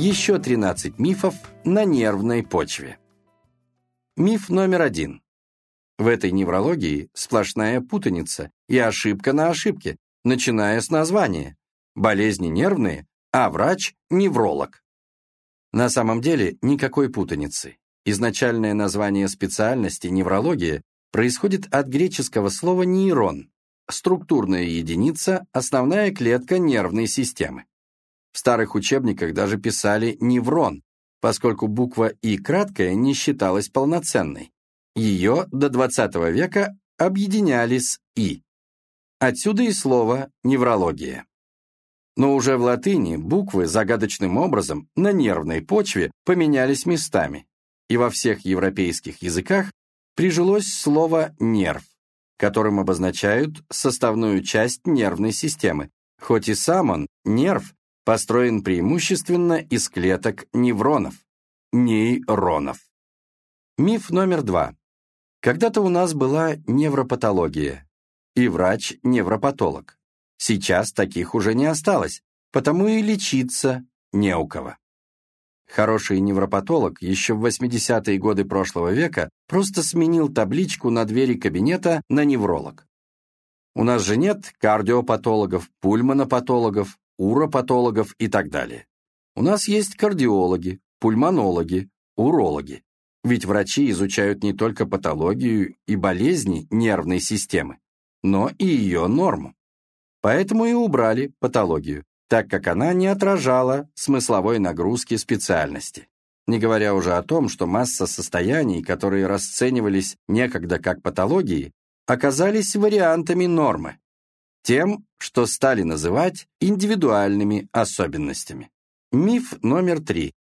еще 13 мифов на нервной почве. Миф номер один. В этой неврологии сплошная путаница и ошибка на ошибке, начиная с названия. Болезни нервные, а врач – невролог. На самом деле никакой путаницы. Изначальное название специальности неврология происходит от греческого слова нейрон, структурная единица, основная клетка нервной системы. В старых учебниках даже писали неврон, поскольку буква «и» краткая не считалась полноценной. Ее до XX века объединяли с «и». Отсюда и слово «неврология». Но уже в латыни буквы загадочным образом на нервной почве поменялись местами, и во всех европейских языках прижилось слово «нерв», которым обозначают составную часть нервной системы, хоть и сам он, нерв, построен преимущественно из клеток невронов, нейронов. Миф номер два. Когда-то у нас была невропатология и врач-невропатолог. Сейчас таких уже не осталось, потому и лечиться не у кого. Хороший невропатолог еще в 80-е годы прошлого века просто сменил табличку на двери кабинета на невролог. У нас же нет кардиопатологов, пульмонопатологов, уропатологов и так далее. У нас есть кардиологи, пульмонологи, урологи. Ведь врачи изучают не только патологию и болезни нервной системы, но и ее норму. Поэтому и убрали патологию, так как она не отражала смысловой нагрузки специальности. Не говоря уже о том, что масса состояний, которые расценивались некогда как патологии, оказались вариантами нормы, тем, что стали называть индивидуальными особенностями. Миф номер три.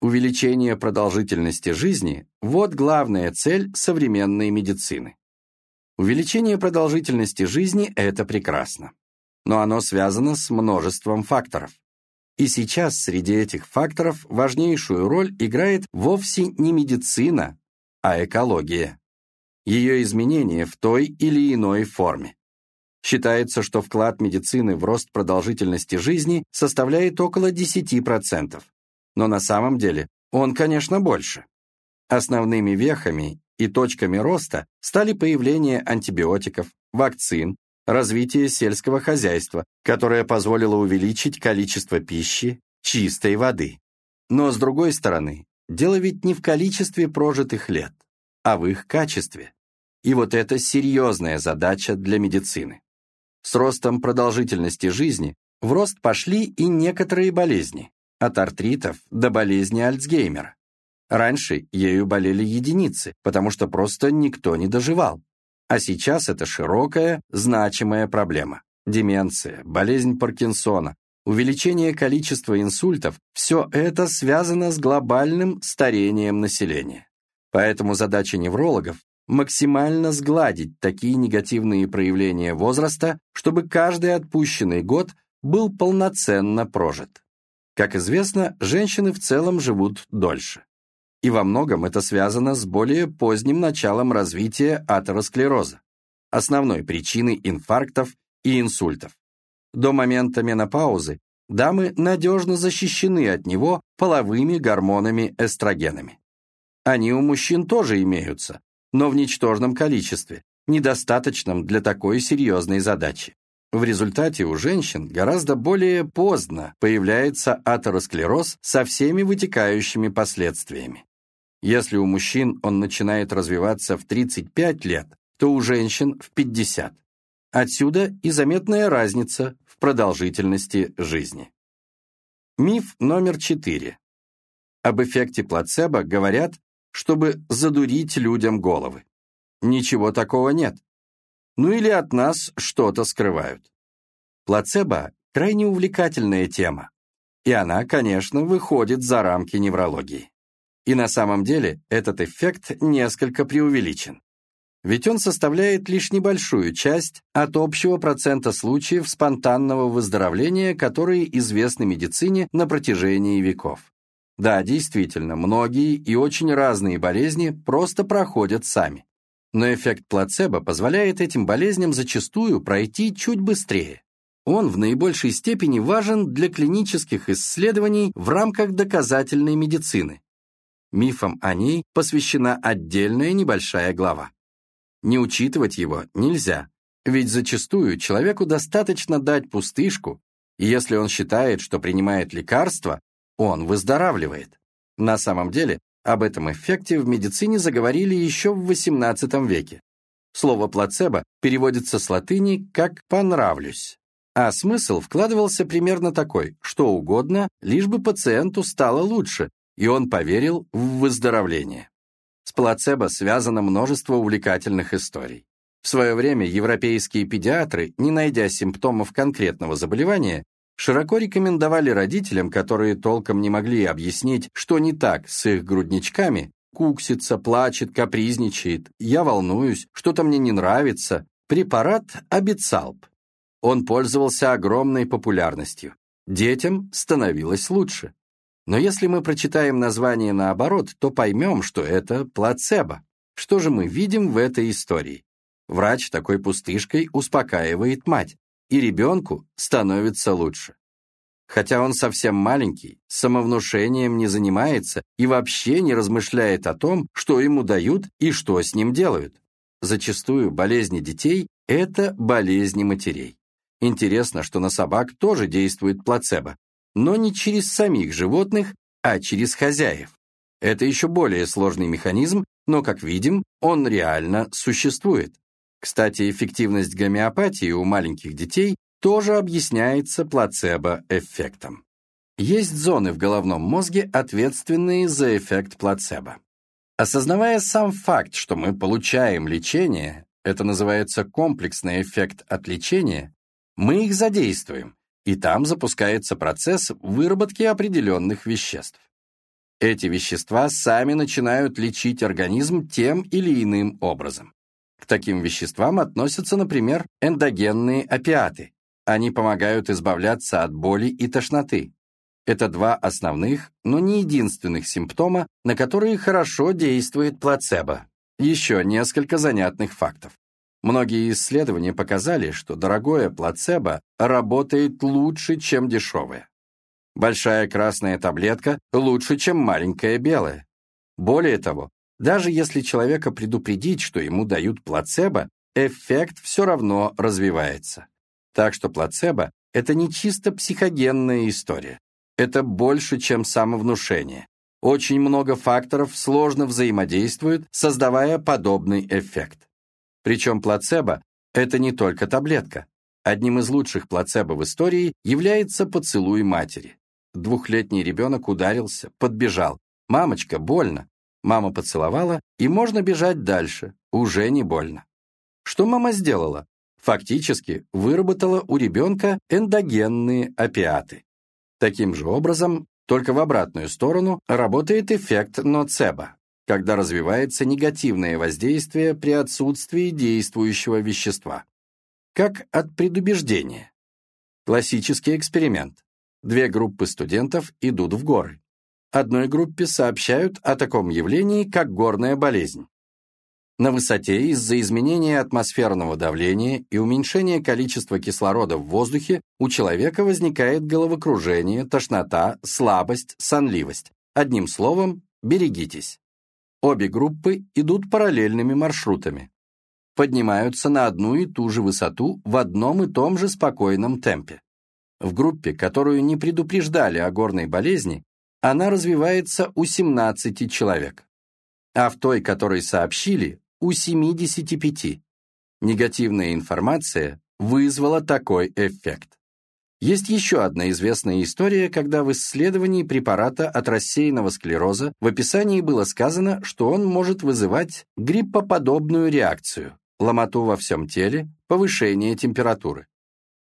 Увеличение продолжительности жизни – вот главная цель современной медицины. Увеличение продолжительности жизни – это прекрасно. Но оно связано с множеством факторов. И сейчас среди этих факторов важнейшую роль играет вовсе не медицина, а экология. Ее изменение в той или иной форме. Считается, что вклад медицины в рост продолжительности жизни составляет около 10%, но на самом деле он, конечно, больше. Основными вехами и точками роста стали появление антибиотиков, вакцин, развитие сельского хозяйства, которое позволило увеличить количество пищи, чистой воды. Но, с другой стороны, дело ведь не в количестве прожитых лет, а в их качестве. И вот это серьезная задача для медицины. С ростом продолжительности жизни в рост пошли и некоторые болезни, от артритов до болезни Альцгеймера. Раньше ею болели единицы, потому что просто никто не доживал. А сейчас это широкая, значимая проблема. Деменция, болезнь Паркинсона, увеличение количества инсультов – все это связано с глобальным старением населения. Поэтому задача неврологов – максимально сгладить такие негативные проявления возраста, чтобы каждый отпущенный год был полноценно прожит. Как известно, женщины в целом живут дольше. И во многом это связано с более поздним началом развития атеросклероза, основной причиной инфарктов и инсультов. До момента менопаузы дамы надежно защищены от него половыми гормонами-эстрогенами. Они у мужчин тоже имеются, но в ничтожном количестве, недостаточном для такой серьезной задачи. В результате у женщин гораздо более поздно появляется атеросклероз со всеми вытекающими последствиями. Если у мужчин он начинает развиваться в 35 лет, то у женщин в 50. Отсюда и заметная разница в продолжительности жизни. Миф номер 4. Об эффекте плацебо говорят, чтобы задурить людям головы. Ничего такого нет ну или от нас что-то скрывают. Плацебо – крайне увлекательная тема, и она, конечно, выходит за рамки неврологии. И на самом деле этот эффект несколько преувеличен. Ведь он составляет лишь небольшую часть от общего процента случаев спонтанного выздоровления, которые известны медицине на протяжении веков. Да, действительно, многие и очень разные болезни просто проходят сами. Но эффект плацебо позволяет этим болезням зачастую пройти чуть быстрее. он в наибольшей степени важен для клинических исследований в рамках доказательной медицины. Мифам о ней посвящена отдельная небольшая глава. Не учитывать его нельзя, ведь зачастую человеку достаточно дать пустышку, и если он считает, что принимает лекарство, он выздоравливает. На самом деле, об этом эффекте в медицине заговорили еще в XVIII веке. Слово «плацебо» переводится с латыни как «понравлюсь». А смысл вкладывался примерно такой, что угодно, лишь бы пациенту стало лучше, и он поверил в выздоровление. С плацебо связано множество увлекательных историй. В свое время европейские педиатры, не найдя симптомов конкретного заболевания, широко рекомендовали родителям, которые толком не могли объяснить, что не так с их грудничками, куксится, плачет, капризничает, я волнуюсь, что-то мне не нравится, препарат Абицалп. Он пользовался огромной популярностью. Детям становилось лучше. Но если мы прочитаем название наоборот, то поймем, что это плацебо. Что же мы видим в этой истории? Врач такой пустышкой успокаивает мать, и ребенку становится лучше. Хотя он совсем маленький, самовнушением не занимается и вообще не размышляет о том, что ему дают и что с ним делают. Зачастую болезни детей – это болезни матерей. Интересно, что на собак тоже действует плацебо, но не через самих животных, а через хозяев. Это еще более сложный механизм, но, как видим, он реально существует. Кстати, эффективность гомеопатии у маленьких детей тоже объясняется плацебо-эффектом. Есть зоны в головном мозге, ответственные за эффект плацебо. Осознавая сам факт, что мы получаем лечение, это называется комплексный эффект от лечения, мы их задействуем, и там запускается процесс выработки определенных веществ. Эти вещества сами начинают лечить организм тем или иным образом. Таким веществам относятся, например, эндогенные опиаты. Они помогают избавляться от боли и тошноты. Это два основных, но не единственных симптома, на которые хорошо действует плацебо. Еще несколько занятных фактов. Многие исследования показали, что дорогое плацебо работает лучше, чем дешевое. Большая красная таблетка лучше, чем маленькая белая. Более того, даже если человека предупредить, что ему дают плацебо, эффект все равно развивается. Так что плацебо – это не чисто психогенная история. Это больше, чем самовнушение. Очень много факторов сложно взаимодействуют, создавая подобный эффект. Причем плацебо – это не только таблетка. Одним из лучших плацебо в истории является поцелуй матери. Двухлетний ребенок ударился, подбежал. «Мамочка, больно!» Мама поцеловала, и можно бежать дальше, уже не больно. Что мама сделала? Фактически выработала у ребенка эндогенные опиаты. Таким же образом, только в обратную сторону, работает эффект ноцебо, когда развивается негативное воздействие при отсутствии действующего вещества. Как от предубеждения. Классический эксперимент. Две группы студентов идут в горы. Одной группе сообщают о таком явлении, как горная болезнь. На высоте из-за изменения атмосферного давления и уменьшения количества кислорода в воздухе у человека возникает головокружение, тошнота, слабость, сонливость. Одним словом, берегитесь. Обе группы идут параллельными маршрутами. Поднимаются на одну и ту же высоту в одном и том же спокойном темпе. В группе, которую не предупреждали о горной болезни, она развивается у 17 человек, а в той, которой сообщили, у 75. Негативная информация вызвала такой эффект. Есть еще одна известная история, когда в исследовании препарата от рассеянного склероза в описании было сказано, что он может вызывать гриппоподобную реакцию, ломоту во всем теле, повышение температуры.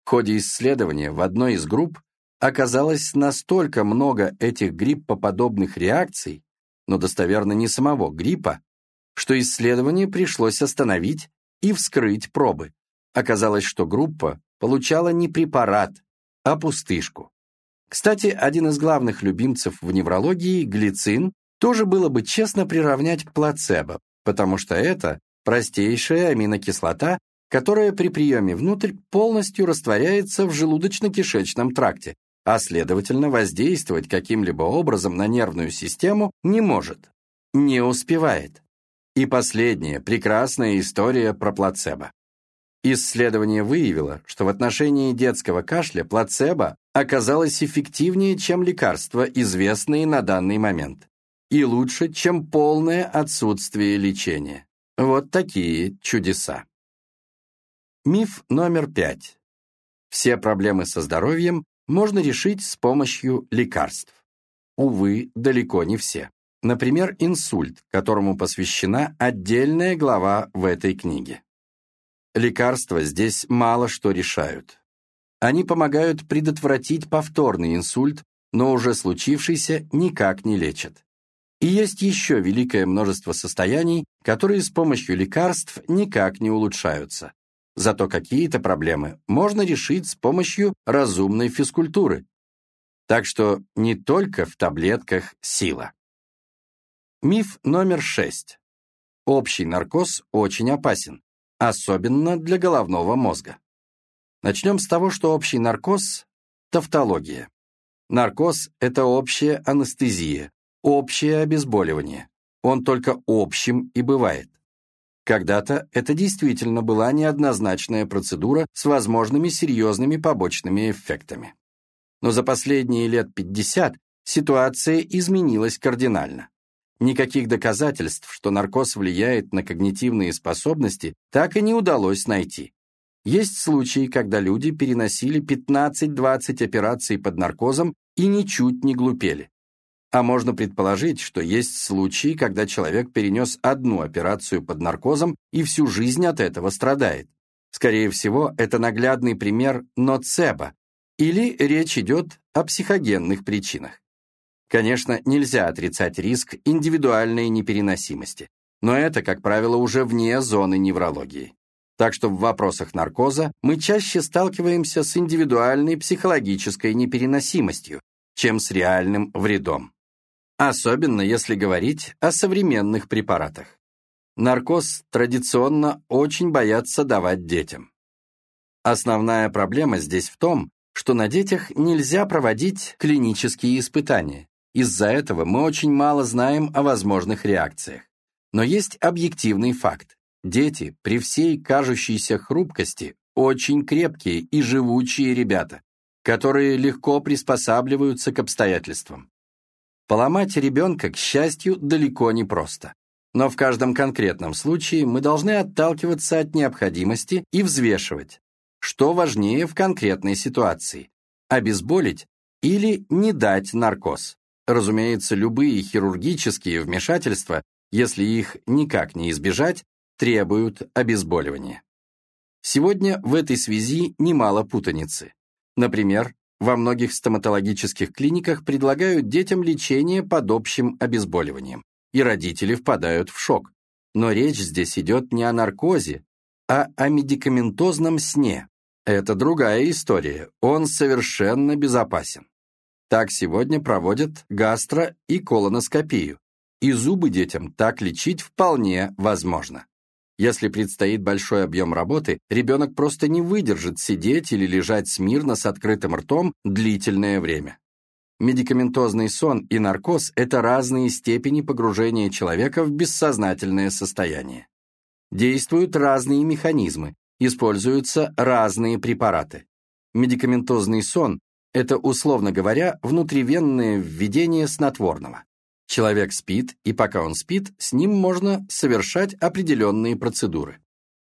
В ходе исследования в одной из групп Оказалось настолько много этих гриппоподобных реакций, но достоверно не самого гриппа, что исследование пришлось остановить и вскрыть пробы. Оказалось, что группа получала не препарат, а пустышку. Кстати, один из главных любимцев в неврологии, глицин, тоже было бы честно приравнять к плацебо, потому что это простейшая аминокислота, которое при приеме внутрь полностью растворяется в желудочно-кишечном тракте, а следовательно воздействовать каким-либо образом на нервную систему не может, не успевает. И последняя прекрасная история про плацебо. Исследование выявило, что в отношении детского кашля плацебо оказалось эффективнее, чем лекарства, известные на данный момент, и лучше, чем полное отсутствие лечения. Вот такие чудеса. Миф номер пять. Все проблемы со здоровьем можно решить с помощью лекарств. Увы, далеко не все. Например, инсульт, которому посвящена отдельная глава в этой книге. Лекарства здесь мало что решают. Они помогают предотвратить повторный инсульт, но уже случившийся никак не лечат. И есть еще великое множество состояний, которые с помощью лекарств никак не улучшаются. Зато какие-то проблемы можно решить с помощью разумной физкультуры. Так что не только в таблетках сила. Миф номер шесть. Общий наркоз очень опасен особенно для головного мозга. Начнем с того, что общий наркоз – тавтология. Наркоз – это общая анестезия, общее обезболивание. Он только общим и бывает. Когда-то это действительно была неоднозначная процедура с возможными серьезными побочными эффектами. Но за последние лет 50 ситуация изменилась кардинально. Никаких доказательств, что наркоз влияет на когнитивные способности, так и не удалось найти. Есть случаи, когда люди переносили 15-20 операций под наркозом и ничуть не глупели. А можно предположить, что есть случаи, когда человек перенес одну операцию под наркозом и всю жизнь от этого страдает. Скорее всего, это наглядный пример ноцебо, или речь идет о психогенных причинах. Конечно, нельзя отрицать риск индивидуальной непереносимости, но это, как правило, уже вне зоны неврологии. Так что в вопросах наркоза мы чаще сталкиваемся с индивидуальной психологической непереносимостью, чем с реальным вредом. Особенно если говорить о современных препаратах. Наркоз традиционно очень боятся давать детям. Основная проблема здесь в том, что на детях нельзя проводить клинические испытания. Из-за этого мы очень мало знаем о возможных реакциях. Но есть объективный факт. Дети, при всей кажущейся хрупкости, очень крепкие и живучие ребята, которые легко приспосабливаются к обстоятельствам. Поломать ребенка, к счастью, далеко не просто. Но в каждом конкретном случае мы должны отталкиваться от необходимости и взвешивать, что важнее в конкретной ситуации – обезболить или не дать наркоз. Разумеется, любые хирургические вмешательства, если их никак не избежать, требуют обезболивания. Сегодня в этой связи немало путаницы. Например, во многих стоматологических клиниках предлагают детям лечение под общим обезболиванием, и родители впадают в шок. Но речь здесь идет не о наркозе, а о медикаментозном сне. Это другая история, он совершенно безопасен. Так сегодня проводят гастро- и колоноскопию, и зубы детям так лечить вполне возможно. Если предстоит большой объем работы, ребенок просто не выдержит сидеть или лежать смирно с открытым ртом длительное время. Медикаментозный сон и наркоз – это разные степени погружения человека в бессознательное состояние. Действуют разные механизмы, используются разные препараты. Медикаментозный сон это, условно говоря, внутривенное введение снотворного. Человек спит, и пока он спит, с ним можно совершать определенные процедуры.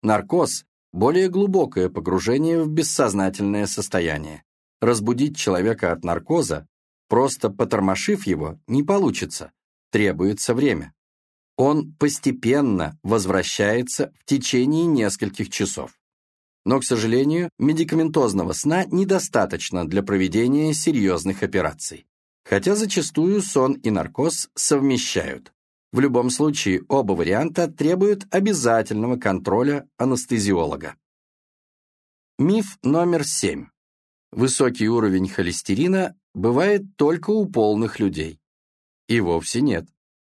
Наркоз – более глубокое погружение в бессознательное состояние. Разбудить человека от наркоза, просто потормошив его, не получится, требуется время. Он постепенно возвращается в течение нескольких часов. Но, к сожалению, медикаментозного сна недостаточно для проведения серьезных операций. Хотя зачастую сон и наркоз совмещают. В любом случае, оба варианта требуют обязательного контроля анестезиолога. Миф номер семь. Высокий уровень холестерина бывает только у полных людей. И вовсе нет.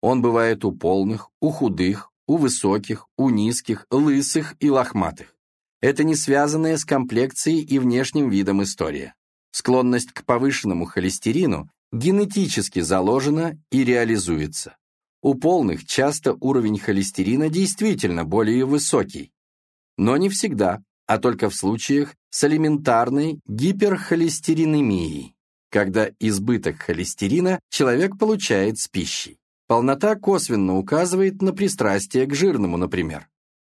Он бывает у полных, у худых, у высоких, у низких, лысых и лохматых. Это не связанная с комплекцией и внешним видом история. Склонность к повышенному холестерину генетически заложена и реализуется. У полных часто уровень холестерина действительно более высокий, но не всегда, а только в случаях с элементарной гиперхолестеринемией, когда избыток холестерина человек получает с пищей. Полнота косвенно указывает на пристрастие к жирному, например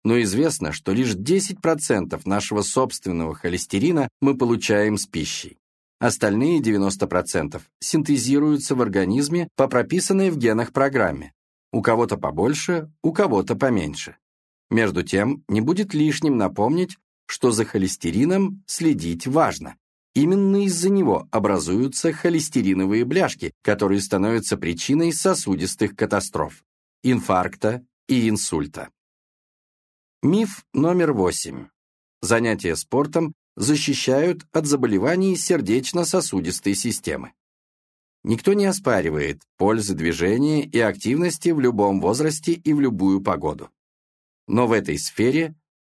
но известно, что лишь 10% нашего собственного холестерина мы получаем с пищей. Остальные 90% синтезируются в организме по прописанной в генах программе. У кого-то побольше, у кого-то поменьше. Между тем, не будет лишним напомнить, что за холестерином следить важно. Именно из-за него образуются холестериновые бляшки, которые становятся причиной сосудистых катастроф, инфаркта и инсульта. Миф номер восемь. Занятия спортом защищают от заболеваний сердечно-сосудистой системы. Никто не оспаривает пользы движения и активности в любом возрасте и в любую погоду. Но в этой сфере,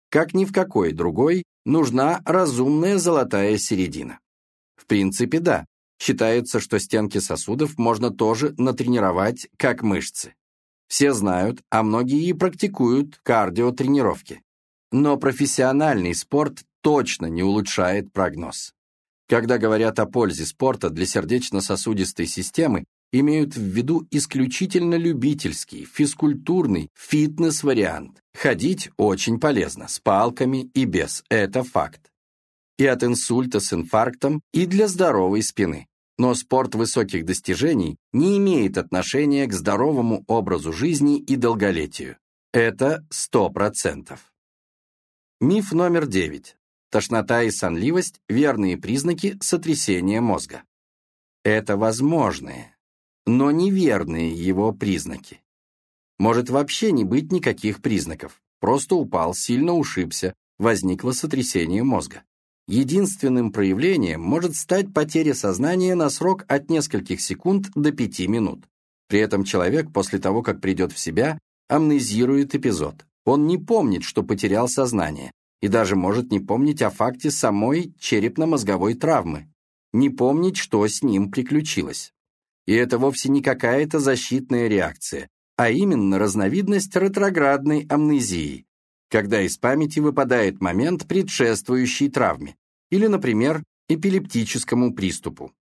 как ни в какой другой, нужна разумная золотая середина. В принципе, да, считается, что стенки сосудов можно тоже натренировать, как мышцы. Все знают, а многие и практикуют кардиотренировки. Но профессиональный спорт точно не улучшает прогноз. Когда говорят о пользе спорта для сердечно-сосудистой системы, имеют в виду исключительно любительский, физкультурный, фитнес-вариант. Ходить очень полезно, с палками и без, это факт. И от инсульта с инфарктом, и для здоровой спины. Но спорт высоких достижений не имеет отношения к здоровому образу жизни и долголетию. Это 100%. Миф номер 9. Тошнота и сонливость – верные признаки сотрясения мозга. Это возможные, но неверные его признаки. Может вообще не быть никаких признаков. Просто упал, сильно ушибся, возникло сотрясение мозга. Единственным проявлением может стать потеря сознания на срок от нескольких секунд до пяти минут. При этом человек после того, как придет в себя, амнезирует эпизод. Он не помнит, что потерял сознание, и даже может не помнить о факте самой черепно-мозговой травмы, не помнить, что с ним приключилось. И это вовсе не какая-то защитная реакция, а именно разновидность ретроградной амнезии, когда из памяти выпадает момент, предшествующий травме, или, например, эпилептическому приступу.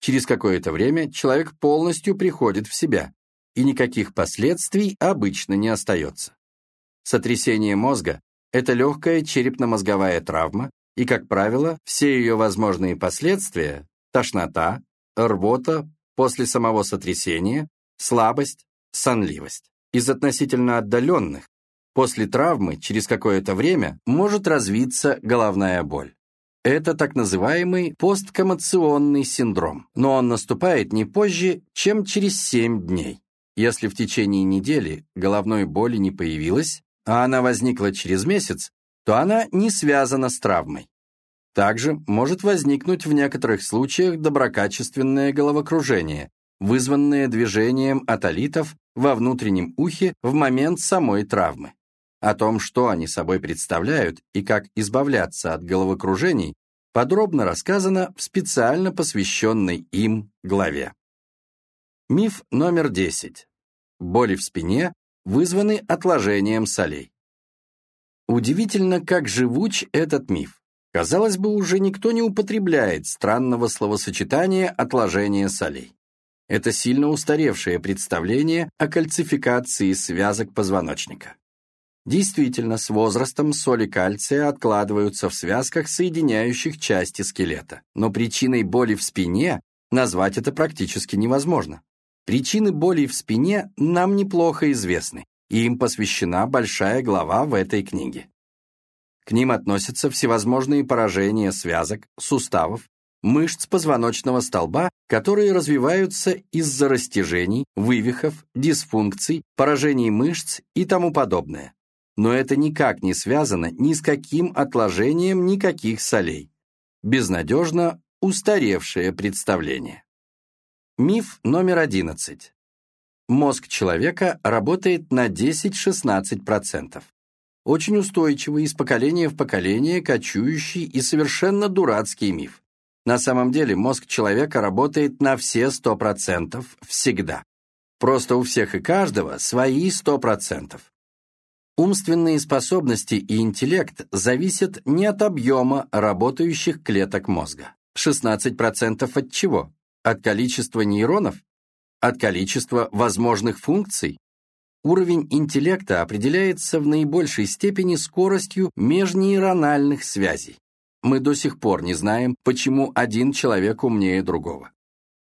Через какое-то время человек полностью приходит в себя, и никаких последствий обычно не остается. Сотрясение мозга – это легкая черепно-мозговая травма, и, как правило, все ее возможные последствия – тошнота, рвота после самого сотрясения, слабость, сонливость. Из относительно отдаленных, После травмы через какое-то время может развиться головная боль. Это так называемый посткоммоционный синдром, но он наступает не позже, чем через 7 дней. Если в течение недели головной боли не появилось, а она возникла через месяц, то она не связана с травмой. Также может возникнуть в некоторых случаях доброкачественное головокружение, вызванное движением атолитов во внутреннем ухе в момент самой травмы. О том, что они собой представляют и как избавляться от головокружений, подробно рассказано в специально посвященной им главе. Миф номер 10. Боли в спине вызваны отложением солей. Удивительно, как живуч этот миф. Казалось бы, уже никто не употребляет странного словосочетания «отложение солей». Это сильно устаревшее представление о кальцификации связок позвоночника. Действительно, с возрастом соли кальция откладываются в связках, соединяющих части скелета. Но причиной боли в спине назвать это практически невозможно. Причины боли в спине нам неплохо известны, и им посвящена большая глава в этой книге. К ним относятся всевозможные поражения связок, суставов, мышц позвоночного столба, которые развиваются из-за растяжений, вывихов, дисфункций, поражений мышц и тому подобное но это никак не связано ни с каким отложением никаких солей. Безнадежно устаревшее представление. Миф номер 11. Мозг человека работает на 10-16%. очень устойчивый, из поколения в поколение кочующий и совершенно дурацкий миф. На самом деле мозг человека работает на все 100% всегда. Просто у всех и каждого свои 100%. Умственные способности и интеллект зависят не от объема работающих клеток мозга. 16% от чего? От количества нейронов? От количества возможных функций? Уровень интеллекта определяется в наибольшей степени скоростью межнейрональных связей. Мы до сих пор не знаем, почему один человек умнее другого.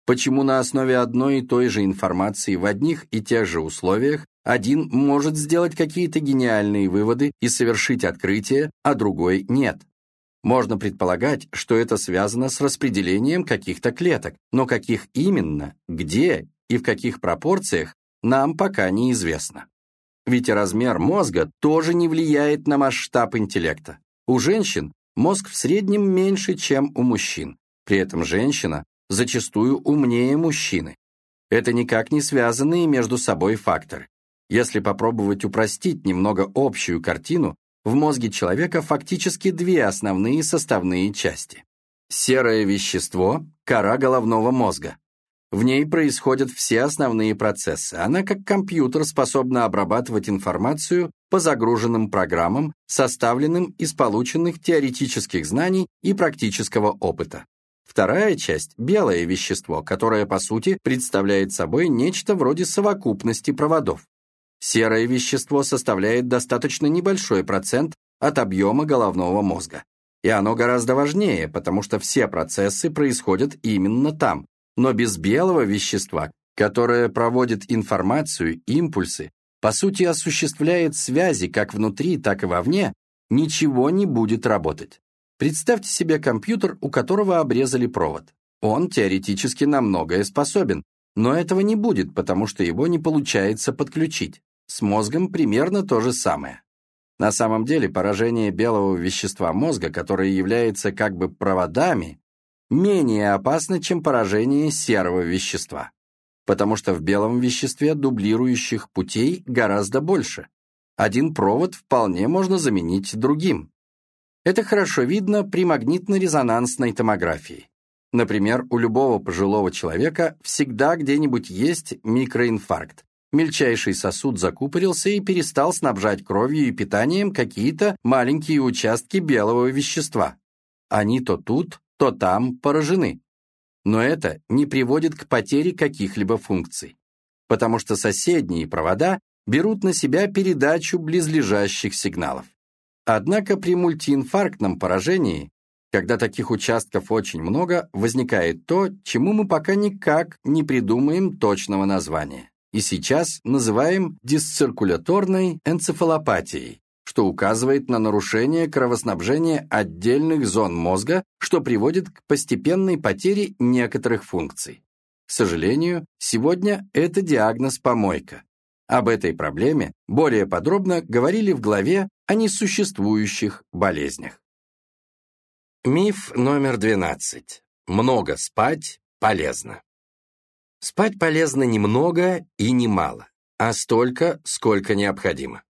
Почему на основе одной и той же информации в одних и тех же условиях один может сделать какие-то гениальные выводы и совершить открытие, а другой нет. Можно предполагать, что это связано с распределением каких-то клеток, но каких именно, где и в каких пропорциях нам пока неизвестно. Ведь размер мозга тоже не влияет на масштаб интеллекта. У женщин мозг в среднем меньше, чем у мужчин. При этом женщина зачастую умнее мужчины. Это никак не связанные между собой факторы. Если попробовать упростить немного общую картину, в мозге человека фактически две основные составные части. Серое вещество – кора головного мозга, в ней происходят все основные процессы. Она, как компьютер, способна обрабатывать информацию по загруженным программам, составленным из полученных теоретических знаний и практического опыта. Вторая часть – белое вещество, которое, по сути, представляет собой нечто вроде совокупности проводов. Серое вещество составляет достаточно небольшой процент от объема головного мозга. И оно гораздо важнее, потому что все процессы происходят именно там, но без белого вещества, которое проводит информацию, импульсы, по сути осуществляет связи как внутри, так и вовне, ничего не будет работать. Представьте себе компьютер, у которого обрезали провод. Он теоретически на многое способен, но этого не будет, потому что его не получается подключить. С мозгом примерно то же самое. На самом деле поражение белого вещества мозга, которое является как бы проводами, менее опасно, чем поражение серого вещества, потому что в белом веществе дублирующих путей гораздо больше. Один провод вполне можно заменить другим. Это хорошо видно при магнитно-резонансной томографии. Например, у любого пожилого человека всегда где-нибудь есть микроинфаркт. Мельчайший сосуд закупорился и перестал снабжать кровью и питанием какие-то маленькие участки белого вещества. Они то тут, то там поражены. Но это не приводит к потере каких-либо функций, потому что соседние провода берут на себя передачу близлежащих сигналов. Однако при мультиинфарктном поражении, когда таких участков очень много, возникает то, чему мы пока никак не придумаем точного названия. И сейчас называем дисциркуляторной энцефалопатией, что указывает на нарушение кровоснабжения отдельных зон мозга, что приводит к постепенной потере некоторых функций. К сожалению, сегодня это диагноз помойка. Об этой проблеме более подробно говорили в главе о несуществующих болезнях. Миф номер 12. Много спать полезно. Спать полезно немного и немало, а столько, сколько необходимо.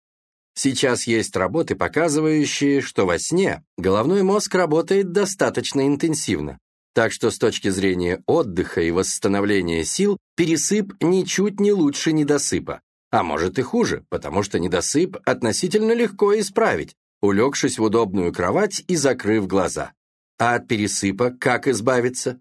Сейчас есть работы, показывающие, что во сне головной мозг работает достаточно интенсивно. Так что с точки зрения отдыха и восстановления сил, пересып ничуть не лучше недосыпа. А может и хуже, потому что недосып относительно легко исправить, улегшись в удобную кровать и закрыв глаза. А от пересыпа как избавиться?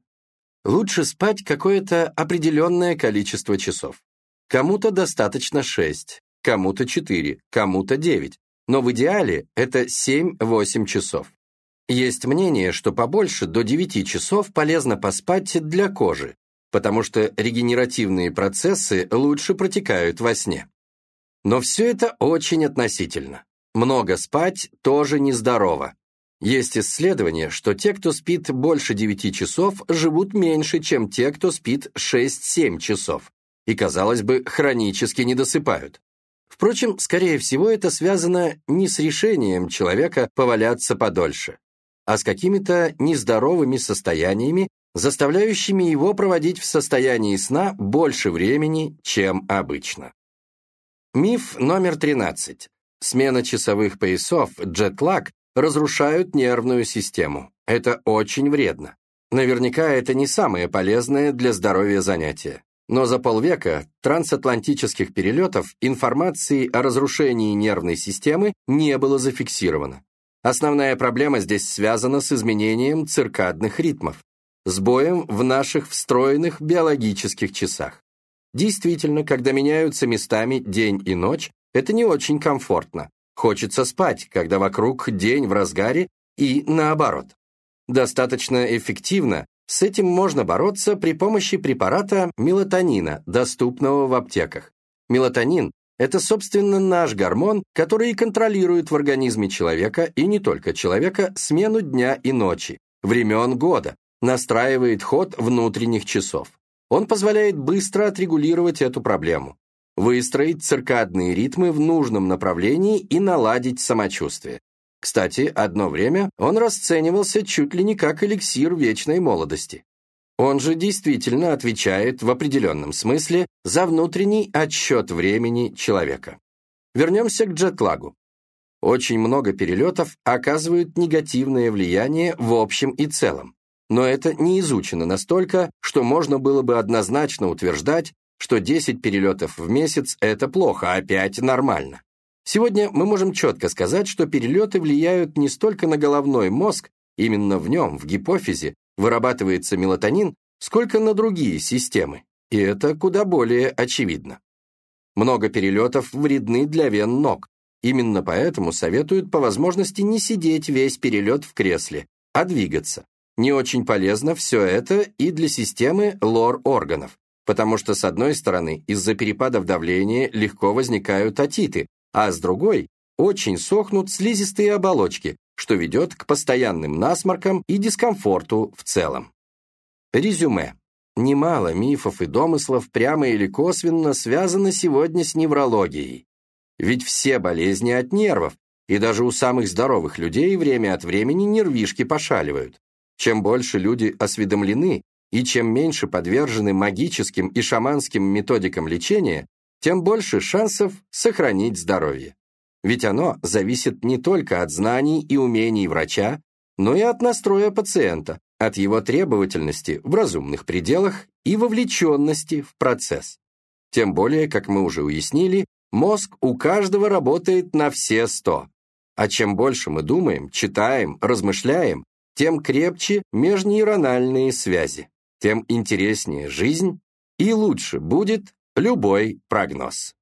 Лучше спать какое-то определенное количество часов. Кому-то достаточно 6, кому-то 4, кому-то 9, но в идеале это 7-8 часов. Есть мнение, что побольше, до 9 часов полезно поспать для кожи, потому что регенеративные процессы лучше протекают во сне. Но все это очень относительно. Много спать тоже нездорово. Есть исследования, что те, кто спит больше 9 часов, живут меньше, чем те, кто спит 6-7 часов. И, казалось бы, хронически недосыпают. Впрочем, скорее всего, это связано не с решением человека поваляться подольше, а с какими-то нездоровыми состояниями, заставляющими его проводить в состоянии сна больше времени, чем обычно. Миф номер 13. Смена часовых поясов, джетлаг, разрушают нервную систему. Это очень вредно. Наверняка это не самое полезное для здоровья занятие. Но за полвека трансатлантических перелетов информации о разрушении нервной системы не было зафиксировано. Основная проблема здесь связана с изменением циркадных ритмов, сбоем в наших встроенных биологических часах. Действительно, когда меняются местами день и ночь, это не очень комфортно. Хочется спать, когда вокруг день в разгаре и наоборот. Достаточно эффективно с этим можно бороться при помощи препарата мелатонина, доступного в аптеках. Мелатонин – это, собственно, наш гормон, который контролирует в организме человека, и не только человека, смену дня и ночи, времен года, настраивает ход внутренних часов. Он позволяет быстро отрегулировать эту проблему, выстроить циркадные ритмы в нужном направлении и наладить самочувствие. Кстати, одно время он расценивался чуть ли не как эликсир вечной молодости. Он же действительно отвечает в определенном смысле за внутренний отсчет времени человека. Вернемся к джетлагу. Очень много перелетов оказывают негативное влияние в общем и целом. Но это не изучено настолько, что можно было бы однозначно утверждать, что 10 перелетов в месяц – это плохо, а 5 – нормально. Сегодня мы можем четко сказать, что перелеты влияют не столько на головной мозг, именно в нем, в гипофизе, вырабатывается мелатонин, сколько на другие системы, и это куда более очевидно. Много перелетов вредны для вен ног, именно поэтому советуют по возможности не сидеть весь перелет в кресле, а двигаться. Не очень полезно все это и для системы лор-органов, потому что, с одной стороны, из-за перепадов давления легко возникают отиты, а с другой очень сохнут слизистые оболочки, что ведет к постоянным насморкам и дискомфорту в целом. Резюме. Немало мифов и домыслов прямо или косвенно связано сегодня с неврологией. Ведь все болезни от нервов, и даже у самых здоровых людей время от времени нервишки пошаливают. Чем больше люди осведомлены и чем меньше подвержены магическим и шаманским методикам лечения, тем больше шансов сохранить здоровье. Ведь оно зависит не только от знаний и умений врача, но и от настроя пациента, от его требовательности в разумных пределах и вовлеченности в процесс. Тем более, как мы уже уяснили, мозг у каждого работает на все сто. А чем больше мы думаем, читаем, размышляем, тем крепче межнейрональные связи, тем интереснее жизнь и лучше будет любой прогноз.